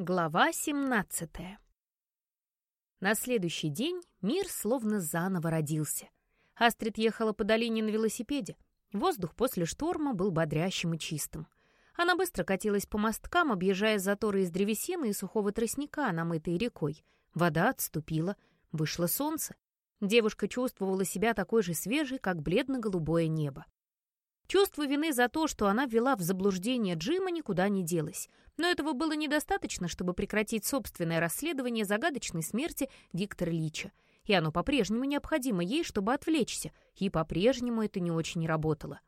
Глава 17 На следующий день мир словно заново родился. Астрид ехала по долине на велосипеде. Воздух после шторма был бодрящим и чистым. Она быстро катилась по мосткам, объезжая заторы из древесины и сухого тростника, намытые рекой. Вода отступила, вышло солнце. Девушка чувствовала себя такой же свежей, как бледно-голубое небо. Чувство вины за то, что она ввела в заблуждение Джима, никуда не делось. Но этого было недостаточно, чтобы прекратить собственное расследование загадочной смерти Виктора Лича. И оно по-прежнему необходимо ей, чтобы отвлечься, и по-прежнему это не очень работало.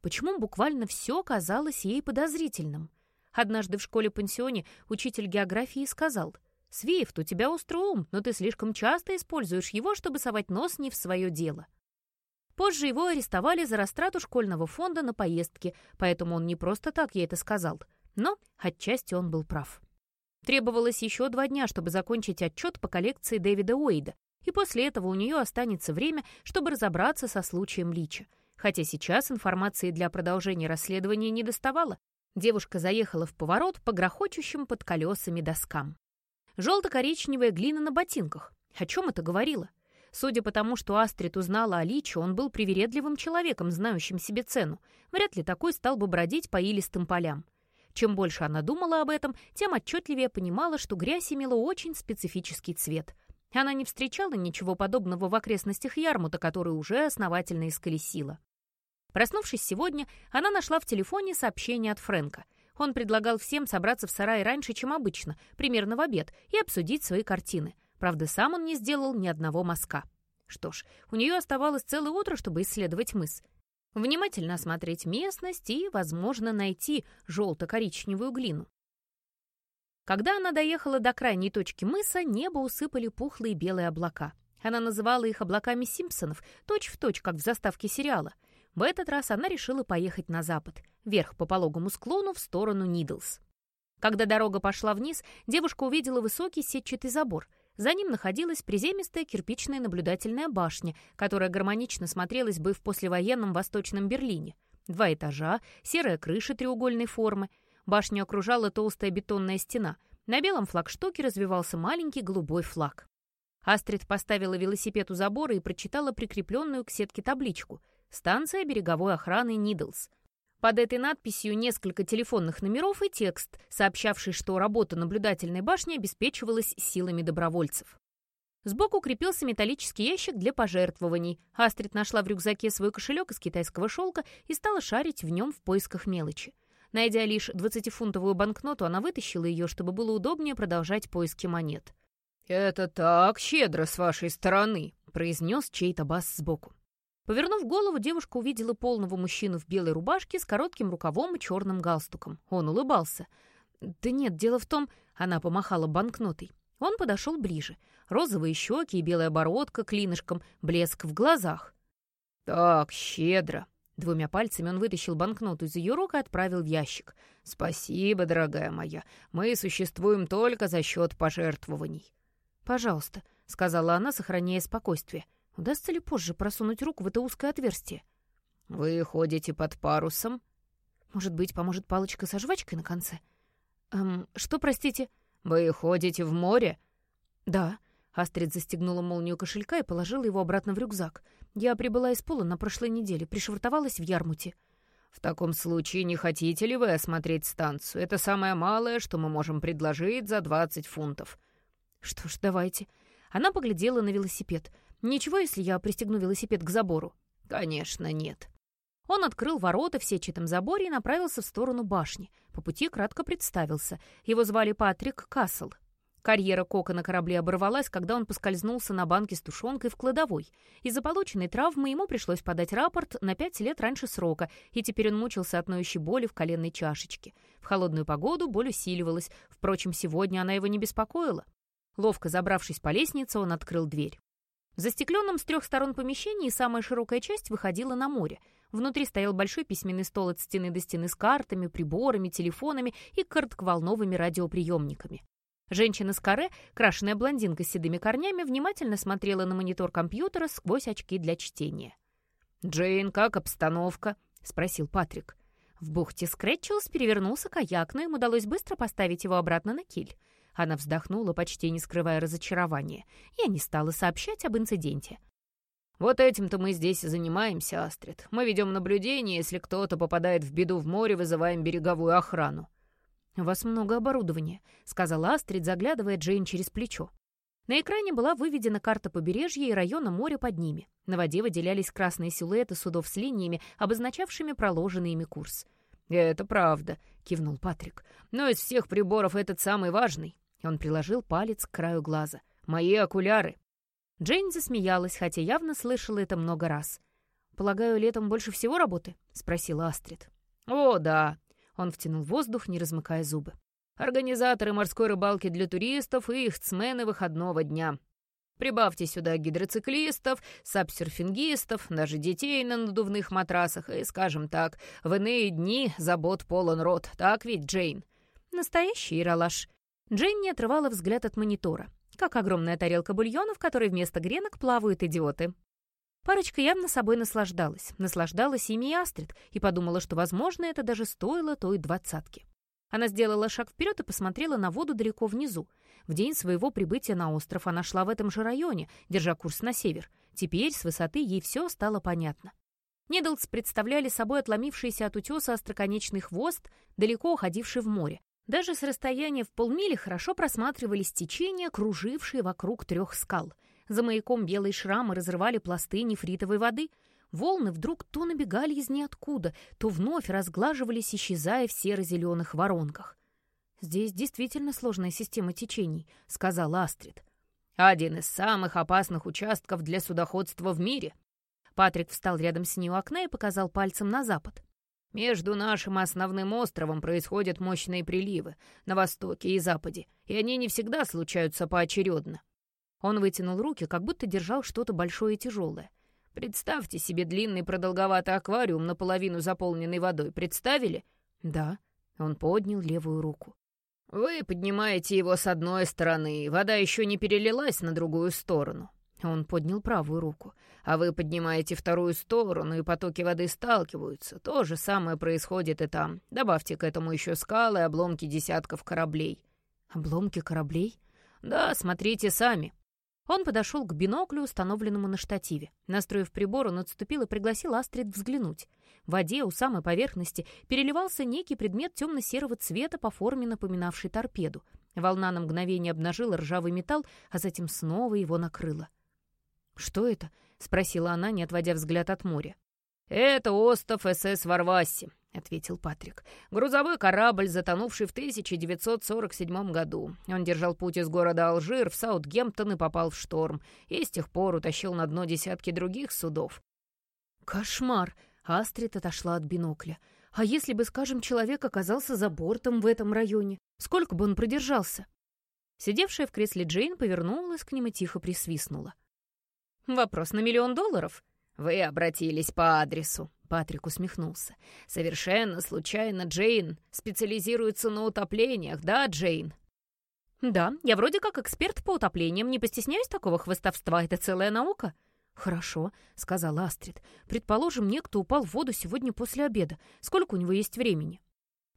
Почему буквально все казалось ей подозрительным? Однажды в школе-пансионе учитель географии сказал, «Свифт, у тебя острый ум, но ты слишком часто используешь его, чтобы совать нос не в свое дело». Позже его арестовали за растрату школьного фонда на поездки, поэтому он не просто так ей это сказал. Но отчасти он был прав. Требовалось еще два дня, чтобы закончить отчет по коллекции Дэвида Уэйда, и после этого у нее останется время, чтобы разобраться со случаем Лича. Хотя сейчас информации для продолжения расследования не доставало. Девушка заехала в поворот по грохочущим под колесами доскам. Желто-коричневая глина на ботинках. О чем это говорило? Судя по тому, что Астрид узнала о Личе, он был привередливым человеком, знающим себе цену. Вряд ли такой стал бы бродить по илистым полям. Чем больше она думала об этом, тем отчетливее понимала, что грязь имела очень специфический цвет. Она не встречала ничего подобного в окрестностях Ярмута, который уже основательно исколесила. Проснувшись сегодня, она нашла в телефоне сообщение от Фрэнка. Он предлагал всем собраться в сарае раньше, чем обычно, примерно в обед, и обсудить свои картины — Правда, сам он не сделал ни одного мазка. Что ж, у нее оставалось целое утро, чтобы исследовать мыс. Внимательно осмотреть местность и, возможно, найти желто-коричневую глину. Когда она доехала до крайней точки мыса, небо усыпали пухлые белые облака. Она называла их облаками Симпсонов, точь-в-точь, точь, как в заставке сериала. В этот раз она решила поехать на запад, вверх по пологому склону в сторону Нидлс. Когда дорога пошла вниз, девушка увидела высокий сетчатый забор. За ним находилась приземистая кирпичная наблюдательная башня, которая гармонично смотрелась бы в послевоенном Восточном Берлине. Два этажа, серая крыша треугольной формы. Башню окружала толстая бетонная стена. На белом флагштоке развивался маленький голубой флаг. Астрид поставила велосипед у забора и прочитала прикрепленную к сетке табличку «Станция береговой охраны Нидлс». Под этой надписью несколько телефонных номеров и текст, сообщавший, что работа наблюдательной башни обеспечивалась силами добровольцев. Сбоку крепился металлический ящик для пожертвований. Астрид нашла в рюкзаке свой кошелек из китайского шелка и стала шарить в нем в поисках мелочи. Найдя лишь 20-фунтовую банкноту, она вытащила ее, чтобы было удобнее продолжать поиски монет. «Это так щедро с вашей стороны», — произнес чей-то бас сбоку. Повернув голову, девушка увидела полного мужчину в белой рубашке с коротким рукавом и черным галстуком. Он улыбался. «Да нет, дело в том...» — она помахала банкнотой. Он подошел ближе. Розовые щеки и белая бородка клинышком, блеск в глазах. «Так, щедро!» Двумя пальцами он вытащил банкноту из ее рук и отправил в ящик. «Спасибо, дорогая моя. Мы существуем только за счет пожертвований». «Пожалуйста», — сказала она, сохраняя спокойствие. Удастся ли позже просунуть руку в это узкое отверстие? «Вы ходите под парусом?» «Может быть, поможет палочка со жвачкой на конце?» «Эм, что, простите?» «Вы ходите в море?» «Да». Астрид застегнула молнию кошелька и положила его обратно в рюкзак. «Я прибыла из пола на прошлой неделе, пришвартовалась в Ярмуте». «В таком случае не хотите ли вы осмотреть станцию? Это самое малое, что мы можем предложить за 20 фунтов». «Что ж, давайте». Она поглядела на велосипед — Ничего, если я пристегну велосипед к забору? Конечно, нет. Он открыл ворота в сетчатом заборе и направился в сторону башни. По пути кратко представился. Его звали Патрик Кассел. Карьера Кока на корабле оборвалась, когда он поскользнулся на банке с тушенкой в кладовой. Из-за полученной травмы ему пришлось подать рапорт на пять лет раньше срока, и теперь он мучился от ноющей боли в коленной чашечке. В холодную погоду боль усиливалась, впрочем, сегодня она его не беспокоила. Ловко забравшись по лестнице, он открыл дверь. В застекленном с трех сторон помещении самая широкая часть выходила на море. Внутри стоял большой письменный стол от стены до стены с картами, приборами, телефонами и коротковолновыми радиоприемниками. Женщина с каре, крашеная блондинка с седыми корнями, внимательно смотрела на монитор компьютера сквозь очки для чтения. «Джейн, как обстановка?» — спросил Патрик. В бухте Скретчелс перевернулся каяк, но им удалось быстро поставить его обратно на киль. Она вздохнула, почти не скрывая разочарования. Я не стала сообщать об инциденте. «Вот этим-то мы здесь и занимаемся, Астрид. Мы ведем наблюдение, если кто-то попадает в беду в море, вызываем береговую охрану». «У вас много оборудования», — сказала Астрид, заглядывая Джейн через плечо. На экране была выведена карта побережья и района моря под ними. На воде выделялись красные силуэты судов с линиями, обозначавшими проложенный ими курс. «Это правда», — кивнул Патрик. «Но из всех приборов этот самый важный». Он приложил палец к краю глаза. «Мои окуляры». Джейн засмеялась, хотя явно слышала это много раз. «Полагаю, летом больше всего работы?» — спросила Астрид. «О, да», он втянул воздух, не размыкая зубы. «Организаторы морской рыбалки для туристов и ихтсмены выходного дня. Прибавьте сюда гидроциклистов, сапсерфингистов, даже детей на надувных матрасах, и, скажем так, в иные дни забот полон рот. Так ведь, Джейн?» «Настоящий иролаш». Джейн не отрывала взгляд от монитора, как огромная тарелка бульона, в которой вместо гренок плавают идиоты. Парочка явно собой наслаждалась. Наслаждалась ими и Астрид, и подумала, что, возможно, это даже стоило той двадцатки. Она сделала шаг вперед и посмотрела на воду далеко внизу. В день своего прибытия на остров она шла в этом же районе, держа курс на север. Теперь с высоты ей все стало понятно. Недалц представляли собой отломившийся от утеса остроконечный хвост, далеко уходивший в море. Даже с расстояния в полмили хорошо просматривались течения, кружившие вокруг трех скал — за маяком белые шрамы разрывали пласты нефритовой воды. Волны вдруг то набегали из ниоткуда, то вновь разглаживались, исчезая в серо-зеленых воронках. «Здесь действительно сложная система течений», — сказала Астрид. «Один из самых опасных участков для судоходства в мире». Патрик встал рядом с ней у окна и показал пальцем на запад. «Между нашим основным островом происходят мощные приливы на востоке и западе, и они не всегда случаются поочередно. Он вытянул руки, как будто держал что-то большое и тяжелое. «Представьте себе длинный продолговатый аквариум, наполовину заполненный водой. Представили?» «Да». Он поднял левую руку. «Вы поднимаете его с одной стороны, вода еще не перелилась на другую сторону». Он поднял правую руку. «А вы поднимаете вторую сторону, и потоки воды сталкиваются. То же самое происходит и там. Добавьте к этому еще скалы обломки десятков кораблей». «Обломки кораблей?» «Да, смотрите сами». Он подошел к биноклю, установленному на штативе. Настроив прибор, он отступил и пригласил Астрид взглянуть. В воде у самой поверхности переливался некий предмет темно-серого цвета по форме, напоминавший торпеду. Волна на мгновение обнажила ржавый металл, а затем снова его накрыла. «Что это?» — спросила она, не отводя взгляд от моря. «Это остов СС Варвасси», — ответил Патрик. «Грузовой корабль, затонувший в 1947 году. Он держал путь из города Алжир в Саутгемптон и попал в шторм, и с тех пор утащил на дно десятки других судов». «Кошмар!» — Астрид отошла от бинокля. «А если бы, скажем, человек оказался за бортом в этом районе? Сколько бы он продержался?» Сидевшая в кресле Джейн повернулась к ним и тихо присвистнула. «Вопрос на миллион долларов?» «Вы обратились по адресу», — Патрик усмехнулся. «Совершенно случайно Джейн специализируется на утоплениях, да, Джейн?» «Да, я вроде как эксперт по утоплениям, не постесняюсь такого хвостовства, это целая наука». «Хорошо», — сказал Астрид. «Предположим, некто упал в воду сегодня после обеда. Сколько у него есть времени?»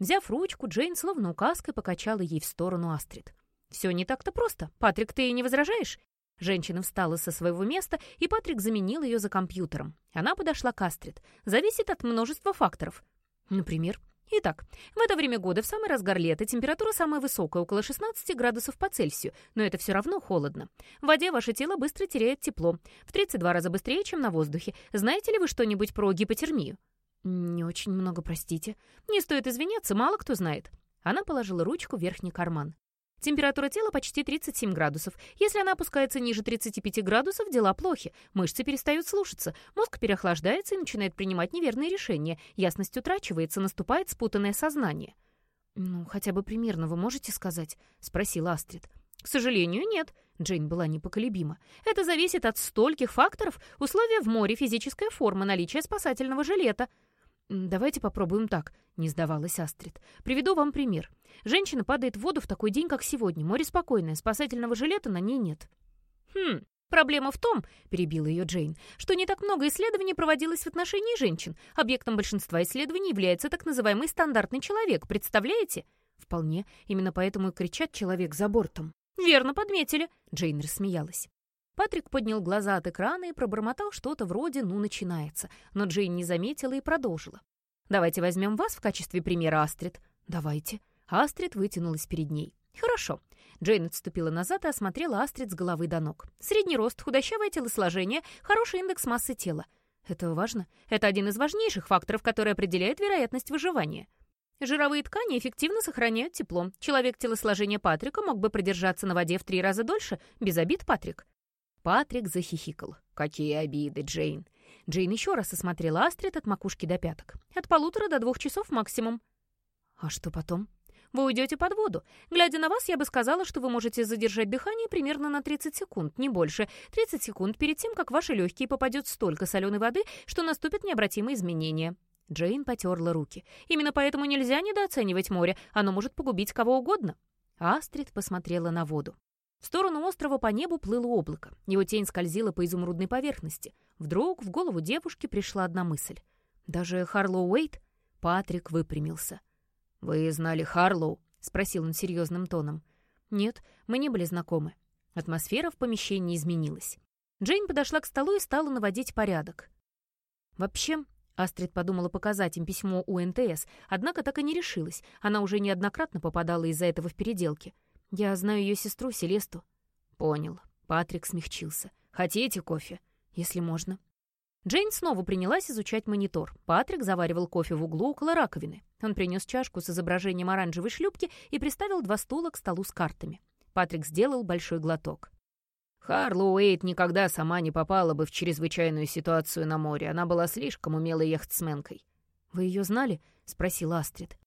Взяв ручку, Джейн словно указкой покачала ей в сторону Астрид. «Все не так-то просто. Патрик, ты не возражаешь? Женщина встала со своего места, и Патрик заменил ее за компьютером. Она подошла к Астрид. Зависит от множества факторов. Например, Итак, в это время года, в самый разгар лета, температура самая высокая, около 16 градусов по Цельсию, но это все равно холодно. В воде ваше тело быстро теряет тепло, в 32 раза быстрее, чем на воздухе. Знаете ли вы что-нибудь про гипотермию? Не очень много, простите. Не стоит извиняться, мало кто знает. Она положила ручку в верхний карман. Температура тела почти 37 градусов. Если она опускается ниже 35 градусов, дела плохи. Мышцы перестают слушаться, мозг переохлаждается и начинает принимать неверные решения. Ясность утрачивается, наступает спутанное сознание. «Ну, хотя бы примерно вы можете сказать?» — спросила Астрид. «К сожалению, нет». Джейн была непоколебима. «Это зависит от стольких факторов. Условия в море, физическая форма, наличие спасательного жилета». «Давайте попробуем так», — не сдавалась Астрид. «Приведу вам пример. Женщина падает в воду в такой день, как сегодня. Море спокойное, спасательного жилета на ней нет». «Хм», «Проблема в том, — перебила ее Джейн, — что не так много исследований проводилось в отношении женщин. Объектом большинства исследований является так называемый стандартный человек, представляете?» «Вполне. Именно поэтому и кричат «человек за бортом». «Верно подметили», — Джейн рассмеялась. Патрик поднял глаза от экрана и пробормотал что-то вроде «ну, начинается», но Джейн не заметила и продолжила. «Давайте возьмем вас в качестве примера, Астрид». «Давайте». Астрид вытянулась перед ней. «Хорошо». Джейн отступила назад и осмотрела Астрид с головы до ног. «Средний рост, худощавое телосложение, хороший индекс массы тела. Это важно. Это один из важнейших факторов, который определяет вероятность выживания. Жировые ткани эффективно сохраняют тепло. Человек телосложения Патрика мог бы продержаться на воде в три раза дольше. Без обид, Патрик. Патрик захихикал. «Какие обиды, Джейн!» Джейн еще раз осмотрела Астрид от макушки до пяток. «От полутора до двух часов максимум». «А что потом?» «Вы уйдете под воду. Глядя на вас, я бы сказала, что вы можете задержать дыхание примерно на 30 секунд, не больше. 30 секунд перед тем, как ваши легкие попадет столько соленой воды, что наступят необратимые изменения». Джейн потерла руки. «Именно поэтому нельзя недооценивать море. Оно может погубить кого угодно». Астрид посмотрела на воду. В сторону острова по небу плыло облако. Его тень скользила по изумрудной поверхности. Вдруг в голову девушки пришла одна мысль. Даже Харлоу Уэйт? Патрик выпрямился. «Вы знали Харлоу?» — спросил он серьезным тоном. «Нет, мы не были знакомы». Атмосфера в помещении изменилась. Джейн подошла к столу и стала наводить порядок. «Вообще, Астрид подумала показать им письмо у НТС, однако так и не решилась. Она уже неоднократно попадала из-за этого в переделки. «Я знаю ее сестру, Селесту». «Понял». Патрик смягчился. «Хотите кофе?» «Если можно». Джейн снова принялась изучать монитор. Патрик заваривал кофе в углу около раковины. Он принес чашку с изображением оранжевой шлюпки и приставил два стула к столу с картами. Патрик сделал большой глоток. Харлоу Уэйт никогда сама не попала бы в чрезвычайную ситуацию на море. Она была слишком умелой яхтсменкой. «Вы ее знали?» — спросила Астрид.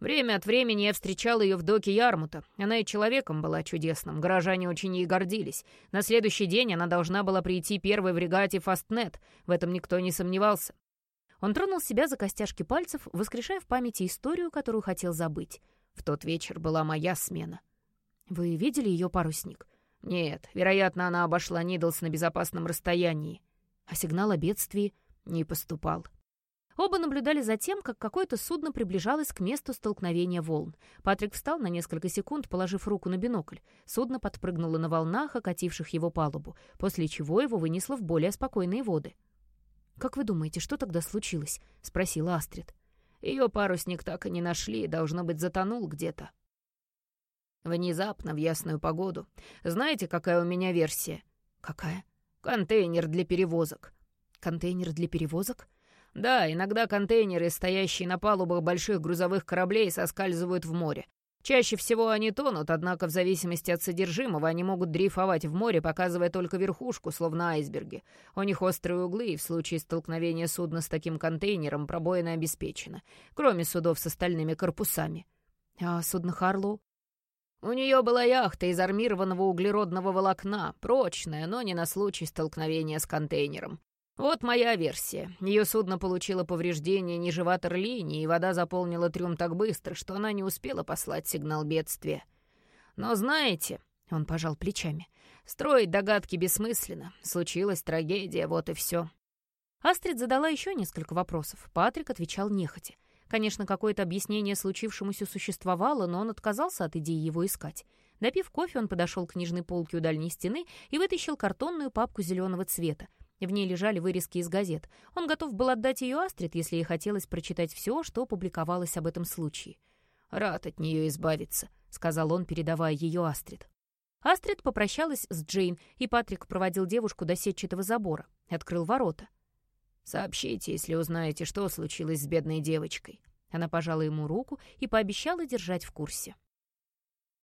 Время от времени я встречал ее в доке Ярмута. Она и человеком была чудесным, горожане очень ей гордились. На следующий день она должна была прийти первой в регате Фастнет, в этом никто не сомневался. Он тронул себя за костяшки пальцев, воскрешая в памяти историю, которую хотел забыть. В тот вечер была моя смена. «Вы видели ее парусник?» «Нет, вероятно, она обошла Нидлс на безопасном расстоянии. А сигнал о бедствии не поступал». Оба наблюдали за тем, как какое-то судно приближалось к месту столкновения волн. Патрик встал на несколько секунд, положив руку на бинокль. Судно подпрыгнуло на волнах, окативших его палубу, после чего его вынесло в более спокойные воды. «Как вы думаете, что тогда случилось?» — спросила Астрид. Ее парусник так и не нашли, должно быть, затонул где-то. Внезапно, в ясную погоду. Знаете, какая у меня версия? Какая? Контейнер для перевозок. Контейнер для перевозок? Да, иногда контейнеры, стоящие на палубах больших грузовых кораблей, соскальзывают в море. Чаще всего они тонут, однако в зависимости от содержимого они могут дрейфовать в море, показывая только верхушку, словно айсберги. У них острые углы, и в случае столкновения судна с таким контейнером пробоина обеспечена, кроме судов с остальными корпусами. А судно Харлоу? У нее была яхта из армированного углеродного волокна, прочная, но не на случай столкновения с контейнером. Вот моя версия. Ее судно получило повреждение ниже ватерлинии, и вода заполнила трюм так быстро, что она не успела послать сигнал бедствия. Но знаете, он пожал плечами, строить догадки бессмысленно. Случилась трагедия, вот и все. Астрид задала еще несколько вопросов. Патрик отвечал нехотя. Конечно, какое-то объяснение случившемуся существовало, но он отказался от идеи его искать. Допив кофе, он подошел к книжной полке у дальней стены и вытащил картонную папку зеленого цвета. В ней лежали вырезки из газет. Он готов был отдать ее Астрид, если ей хотелось прочитать все, что публиковалось об этом случае. «Рад от нее избавиться», — сказал он, передавая ее Астрид. Астрид попрощалась с Джейн, и Патрик проводил девушку до сетчатого забора. Открыл ворота. «Сообщите, если узнаете, что случилось с бедной девочкой». Она пожала ему руку и пообещала держать в курсе.